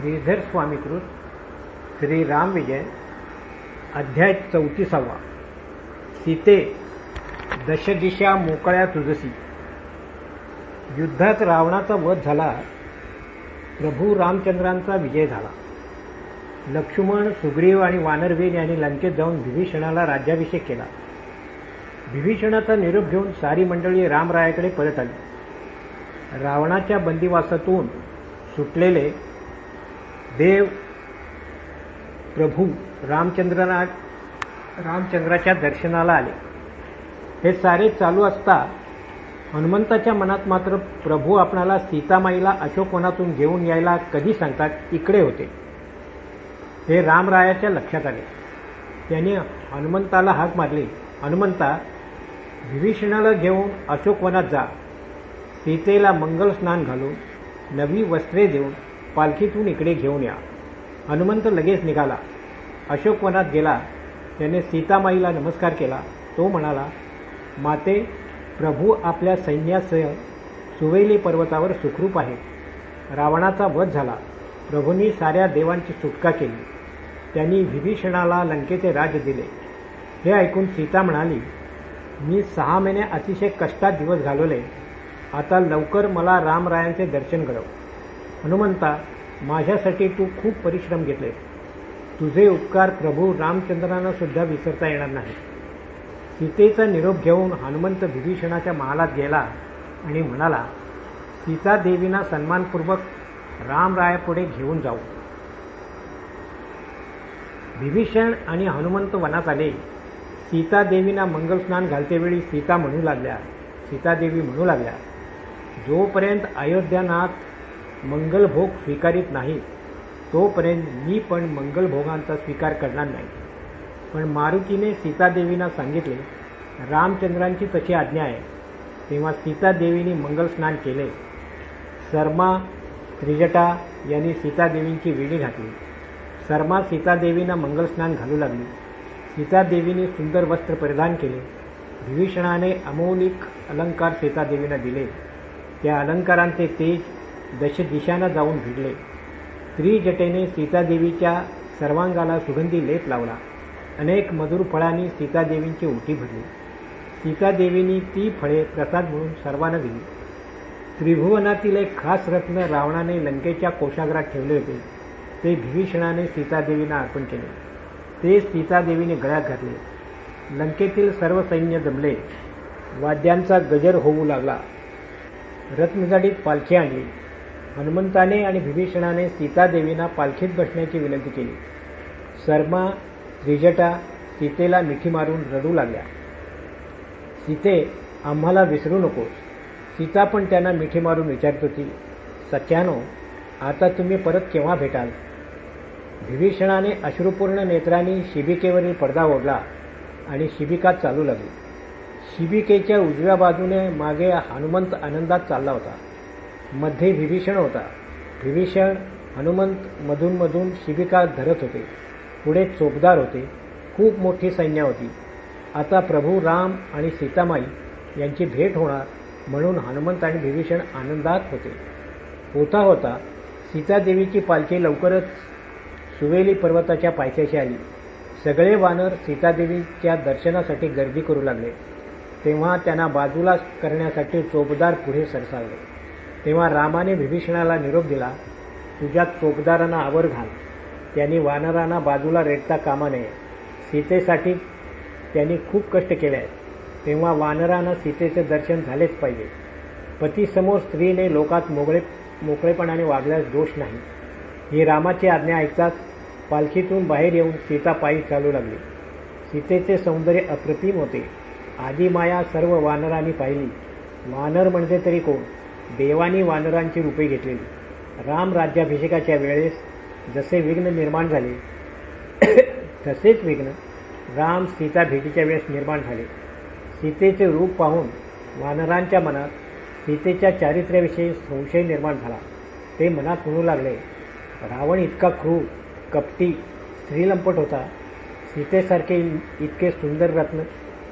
श्रीधर स्वामीकृत श्री राम विजय अध्याय चौतीसावा. सीते दशदिशा मोकळ्या तुझसी युद्धात रावणाचा वध झाला प्रभू रामचंद्रांचा विजय झाला. लक्ष्मण सुग्रीव आणि वानरवीर यांनी लंकेत जाऊन विभीषणाला राज्याभिषेक केला. विभीषणाचा निरोप घेऊन सारी मंडळी रामरायाकडे परत आली. रावणाच्या बंदिवासातून सुटलेले देव प्रभू रामचंद्रना रामचंद्राच्या दर्शनाला आले. हे सारे चालू असता हनुमंताच्या मनात मात्र प्रभू आपणाला सीतामाईला अशोकवनातून घेऊन यायला कधी सांगतात इकडे होते. हे रामरायाच्या लक्षात आले. त्याने हनुमंताला हाक मारली. हनुमंता विभीषणाला घेऊन अशोकवनात जा. सीतेला मंगल स्नान घालून नवी वस्त्रे देऊन पालखीतून इकडे घेऊन या. हनुमंत लगेच निघाला. अशोकवनात गेला. त्याने सीतामाईला नमस्कार केला. तो म्हणाला माते प्रभू आपल्या सैन्यासह सुवेली पर्वतावर सुखरूप आहे. रावणाचा वध झाला. प्रभूंनी साऱ्या देवांची सुटका केली. त्यांनी विभीषणाला लंकेचे राज दिले. हे ऐकून सीता म्हणाली मी सहा महिने अतिशय कष्टात दिवस घालवले. आता लवकर मला रामरायांचे दर्शन घडव. हनुमंता माझ्यासाठी तू खूप परिश्रम घेतले तुझे उपकार प्रभू रामचंद्रांना सुद्धा विसरता येणार नाही. सीतेचा निरोप घेऊन हनुमंत विभीषणाच्या महालात गेला आणि म्हणाला सीतादेवींना सन्मानपूर्वक रामरायापुढे घेऊन जाऊ. विभीषण आणि हनुमंत वनात आले. सीतादेवीना मंगलस्नान घालतेवेळी सीता म्हणू लागल्या. सीतादेवी म्हणू लागल्या जोपर्यंत अयोध्यानाथ मंगलभोग स्वीकारित नाही तोपर्यंत मी पण मंगलभोगांचा स्वीकार करणार नाही. पण मारुतीने सीतादेवींना सांगितले रामचंद्रांची तशी आज्ञा आहे. तेव्हा सीतादेवीने मंगलस्नान केले. शर्मा त्रिजटा यांनी सीतादेवींची वेणी घातली. शर्मा सीतादेवींना मंगलस्नान घालू लागली. सीतादेवीने सुंदर वस्त्र परिधान केले. विभीषणाने अमौलिक अलंकार सीतादेवींना दिले. त्या अलंकारांचे तेज दश दिशांना जाऊन भिडले. त्रिजटेने सीतादेवीच्या सर्वांगाला सुगंधी लेप लावला. अनेक मधुर फळांनी सीतादेवींची ओटी भरली. सीतादेवींनी ती फळे प्रसाद म्हणून सर्वांना दिली. त्रिभुवनातील एक खास रत्न रावणाने लंकेच्या कोशागरात ठेवले होते. ते विभीषणाने सीतादेवींना अर्पण केले. ते सीतादेवीने गळ्यात घातले. लंकेतील सर्व सैन्य जमले वाद्यांचा गजर होऊ लागला. रत्नगाडीत पालखी आणली. हनुमंताने आणि विभीषणाने सीतादेवींना पालखीत बसण्याची विनंती केली. सर्मा त्रिजटा सीतेला मिठी मारून रडू लागल्या. सीते आम्हाला विसरू नकोस. सीता पण त्यांना मिठी मारून विचारत होती सत्यानो आता तुम्ही परत केव्हा भेटाल? विभीषणाने अश्रुपूर्ण नेत्रांनी शिबिकेवरील पडदा ओढला आणि शिबिका चालू लागली. शिबिकेच्या उजव्या बाजूने मागे हनुमंत आनंदात चालला होता. मध्ये विभीषण होता. विभीषण हनुमंत मधून मधून शिबिका धरत होते. पुढे चोपदार होते. खूप मोठी सैन्य होती. आता प्रभू राम आणि सीतामाई यांची भेट होणार म्हणून हनुमंत आणि विभीषण आनंदात होते. होता होता. सीतादेवीची पालखी लवकरच सुवेली पर्वताच्या पायथ्याशी आली. सगळे वानर सीतादेवीच्या दर्शनासाठी गर्दी करू लागले. तेव्हा त्यांना बाजूला करण्यासाठी चोपदार पुढे सरसावले. तेव्हा रामाने विभीषणाला निरोप दिला तुझ्या चोपदारांना आवर घाल. त्यांनी वानरांना बाजूला रेटता कामा नये. सीतेसाठी त्यांनी खूप कष्ट केले आहेत. तेव्हा वानरांना सीतेचे दर्शन झालेच पाहिजे. पतीसमोर स्त्रीने लोकात मोगळे मोकळेपणाने वागल्यास दोष नाही. ही रामाची आज्ञा ऐकताच पालखीतून बाहेर येऊन सीता पायी चालू लागली. सीतेचे सौंदर्य अप्रतिम होते. आदिमाया माया सर्व वानरांनी पाहिली. वानर म्हणजे तरी कोण? देवानी वानरांची रूपे घेतलेली राम राज्याभिषेकाच्या वेळेस जसे विघ्न निर्माण झाले तसेच विघ्न राम सीता भेटीच्या वेळेस निर्माण झाले. सीतेचे रूप पाहून वानरांच्या मनात सीतेच्या चारित्र्याविषयी संशय निर्माण झाला. ते मनात म्हणू लागले रावण इतका क्रूर कपटी स्त्रीलंपट होता. सीतेसारखे इतके सुंदर रत्न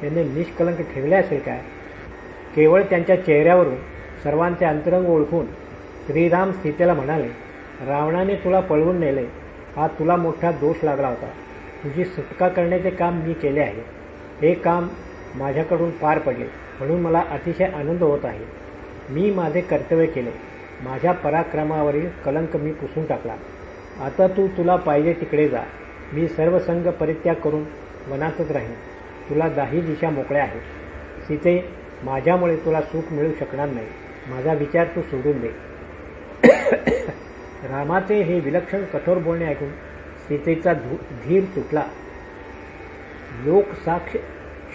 त्याने निष्कलंक ठेवले असेल काय? केवळ त्यांच्या चेहऱ्यावरून सर्वांचे अंतरंग ओळखून श्रीराम सीतेला म्हणाले रावणाने तुला पळवून नेले. हा तुला मोठा दोष लागला होता. तुझी सुटका करण्याचे काम मी केले आहे. हे काम माझ्याकडून पार पडले म्हणून मला अतिशय आनंद होत आहे. मी माझे कर्तव्य केले. माझ्या पराक्रमावरील कलंक मी पुसून टाकला. आता तू तुला पाहिजे तिकडे जा. मी सर्व संघ परित्याग करून वनातच राहीन. तुला दाही दिशा मोकळ्या आहेत. सीते माझ्यामुळे तुला सुख मिळू शकणार नाही. माझा विचार तू सोडून दे. रामाचे हे विलक्षण कठोर बोलणे ऐकून सीतेचा धीर तुटला. लोकसाक्ष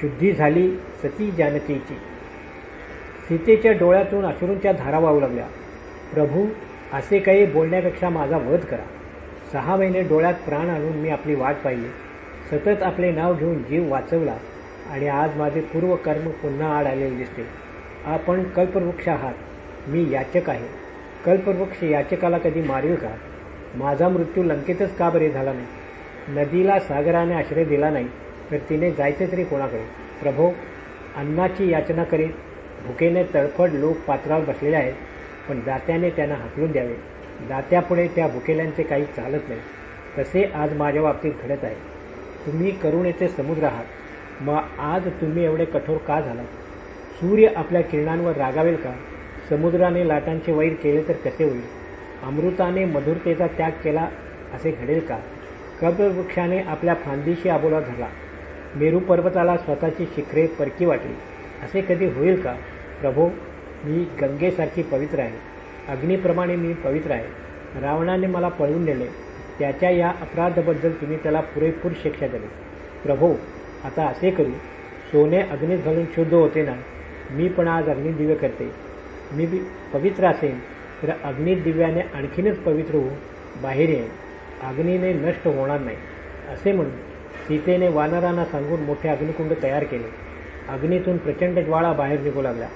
शुद्धी झाली सती जानकीची. सीतेच्या डोळ्यातून अश्रूंच्या धारा वाहू लागल्या. प्रभू असे काही बोलण्यापेक्षा माझा वध करा. सहा महिने डोळ्यात प्राण आणून मी आपली वाट पाहिली. सतत आपले नाव घेऊन जीव वाचवला आणि आज माझे पूर्व कर्म पुन्हा आड आलेले दिसते. आपण कल्पवृक्ष आहात. मी याचक आहे. कल्पवृक्ष याचकाला कधी मारील का? माझा मृत्यू लंकेतच का बरे झाला नाही? नदीला सागराने आश्रय दिला नाही तर तिने जायचे तरी कोणाकडे? प्रभो अन्नाची याचना करीत भुकेने तळफड लोक पात्रावर बसलेले आहेत पण दात्याने त्यांना हाकलून द्यावे. दात्यापुढे त्या भुकेल्यांचे काही चालत नाही. तसे आज माझ्या बाबतीत घडत आहे. तुम्ही करुणेचे समुद्र आहात. मग आज तुम्ही एवढे कठोर का झालात? सूर्य आपल्या किरणांवर रागावेल का? समुद्राने लाटांचे वैर केले तर कसे होईल? अमृताने मधुरतेचा त्याग केला असे घडेल का? कब्रवृक्षाने आपल्या फांदीशी आबोला धरला. मेरू पर्वताला स्वतःची शिखरे परकी वाटली. असे कधी होईल का? प्रभो मी गंगेसारखी पवित्र आहे. अग्नीप्रमाणे मी पवित्र आहे. रावणाने मला पळवून नेले. त्याच्या या अपराधाबद्दल तुम्ही त्याला पुरेपूर शिक्षा दिली प्रभो आता असे करू. सोने अग्नीत घालून शुद्ध होते ना? मी पण आज अग्निदिव्य करते. मी बी पवित्र असेन तर अग्निदिव्याने आणखीनच पवित्र होऊन बाहेर येईन. अग्नीने नष्ट होणार नाही. असे म्हणून सीतेने वानरांना सांगून मोठे अग्निकुंड तयार केले. अग्नीतून प्रचंड ज्वाळा बाहेर निघू लागला.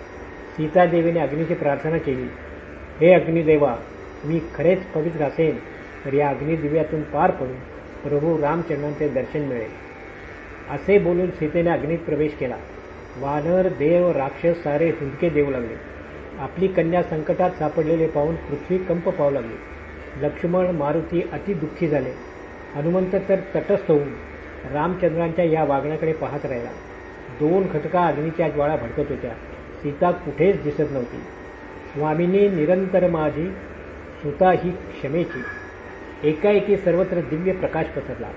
सीतादेवीने अग्नीची प्रार्थना केली. हे अग्निदेवा मी खरेच पवित्र असेल तर या अग्निदिव्यातून पार पडून प्रभू रामचंद्रांचे दर्शन मिळेल. असे बोलून सीतेने अग्नीत प्रवेश केला. वानर देव राक्षस सारे हुंदके देऊ लागले. आपली कन्या संकटात सापडलेले पाहून पृथ्वी कंप पाहू लागली. लक्ष्मण मारुती अति दुःखी झाले. हनुमंत तर तटस्थ होऊन रामचंद्रांच्या या वागण्याकडे पाहत राहिला. दोन खटका अग्नीच्या ज्वाळा भडकत होत्या. सीता कुठेच दिसत नव्हती. स्वामींनी निरंतर माझी सुता ही क्षमेची. एकाएकी सर्वत्र दिव्य प्रकाश पसरला.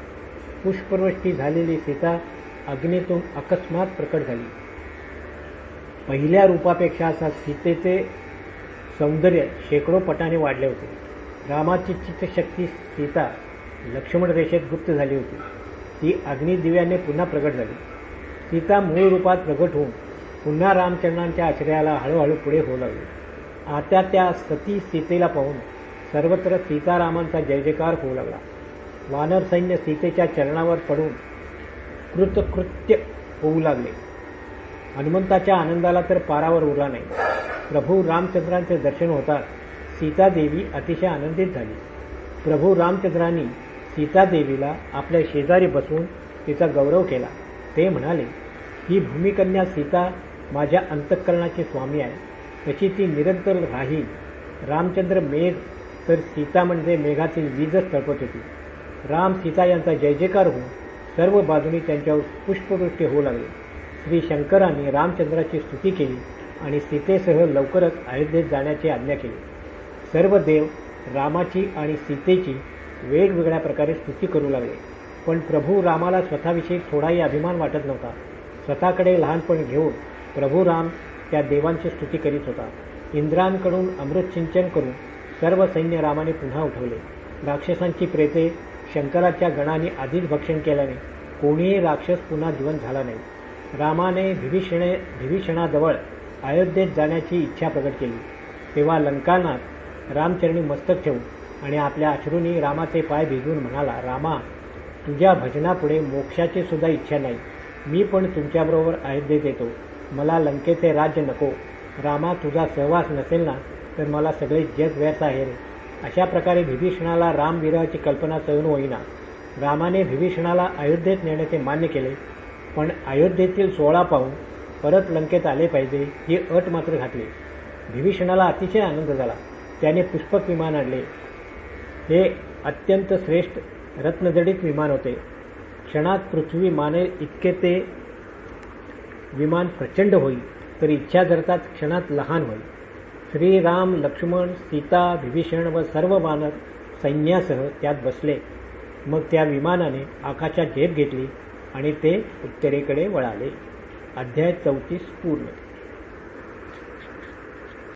पुष्पवृष्टी झालेली सीता अग्नीतून अकस्मात प्रकट झाली. पहिल्या रूपापेक्षा असा सीतेचे सौंदर्य शेकडो पटाने वाढले होते. रामाची चित्तशक्ती सीता लक्ष्मण रेषेत गुप्त झाली होती. ती अग्निदिव्याने पुन्हा प्रगट झाली. सीता मूळ रूपात प्रगट होऊन पुन्हा रामचंद्रांच्या आश्रयाला हळूहळू पुढे होऊ लागली. आता त्या सती सीतेला पाहून सर्वत्र सीतारामांचा जय जयकार होऊ लागला. वानर सैन्य सीतेच्या चरणावर पडून कृतकृत्य होऊ लागले. हनुमंताच्या आनंदाला तर पारावर उरला नाही. प्रभू रामचंद्रांचे दर्शन होताच सीतादेवी अतिशय आनंदित झाली. प्रभू रामचंद्रांनी सीतादेवीला आपल्या शेजारी बसून तिचा गौरव केला. ते म्हणाले ही भूमिकन्या सीता माझ्या अंतःकरणाची स्वामी आहे. तशी ती निरंतर राहील रामचंद्र मेघ तर सीता म्हणजे मेघातील वीजच तळपत होती. राम सीता यांचा जय जयकार होऊन सर्व बाजूनी त्यांच्यावर पुष्पवृष्टी होऊ लागली. श्री शंकराने रामचंद्राची स्तुती केली आणि सीतेसह लवकरच अयोध्येत जाण्याची आज्ञा केली. सर्व देव रामाची आणि सीतेची वेगवेगळ्या प्रकारे स्तुती करू लागले. पण प्रभू रामाला स्वतःविषयी थोडाही अभिमान वाटत नव्हता. स्वतःकडे लहानपण घेऊन प्रभू राम त्या देवांची स्तुती करीत होता. इंद्रांकडून अमृत सिंचन करून सर्व सैन्य रामाने पुन्हा उठवले. राक्षसांची प्रेते शंकराच्या गणाने आधीच भक्षण केल्याने कोणीही राक्षस पुन्हा जिवंत झाला नाही. रामाने विभीषणे विभीषणाजवळ अयोध्येत जाण्याची इच्छा प्रकट केली. तेव्हा लंकानाथ रामचरणी मस्तक ठेवून आणि आपल्या अश्रूंनी रामाचे पाय भिजवून म्हणाला रामा तुझ्या भजनापुढे मोक्षाची सुद्धा इच्छा नाही. मी पण तुमच्याबरोबर अयोध्येत येतो. मला लंकेचे राज्य नको. रामा तुझा सहवास नसेल ना तर मला सगळे जग व्यर्थ आहे अशा प्रकारे विभीषणाला रामविरहाची कल्पना सहन होईना. रामाने विभीषणाला अयोध्येत नेण्याचे मान्य केले. पण अयोध्येतील सोहळा पाहून परत लंकेत आले पाहिजे ही अट मात्र घातली. विभीषणाला अतिशय आनंद झाला. त्याने पुष्पक विमान आणले. हे अत्यंत श्रेष्ठ रत्नजडित विमान होते. क्षणात पृथ्वी माने इतके ते विमान प्रचंड होईल तर इच्छा धरतात क्षणात लहान होईल. श्रीराम लक्ष्मण सीता विभीषण व सर्व मानव सैन्यासह त्यात बसले. मग त्या विमानाने आकाशात झेप घेतली. आणि ते उत्तरेकडे वळाले. अध्याय चौतीस पूर्ण.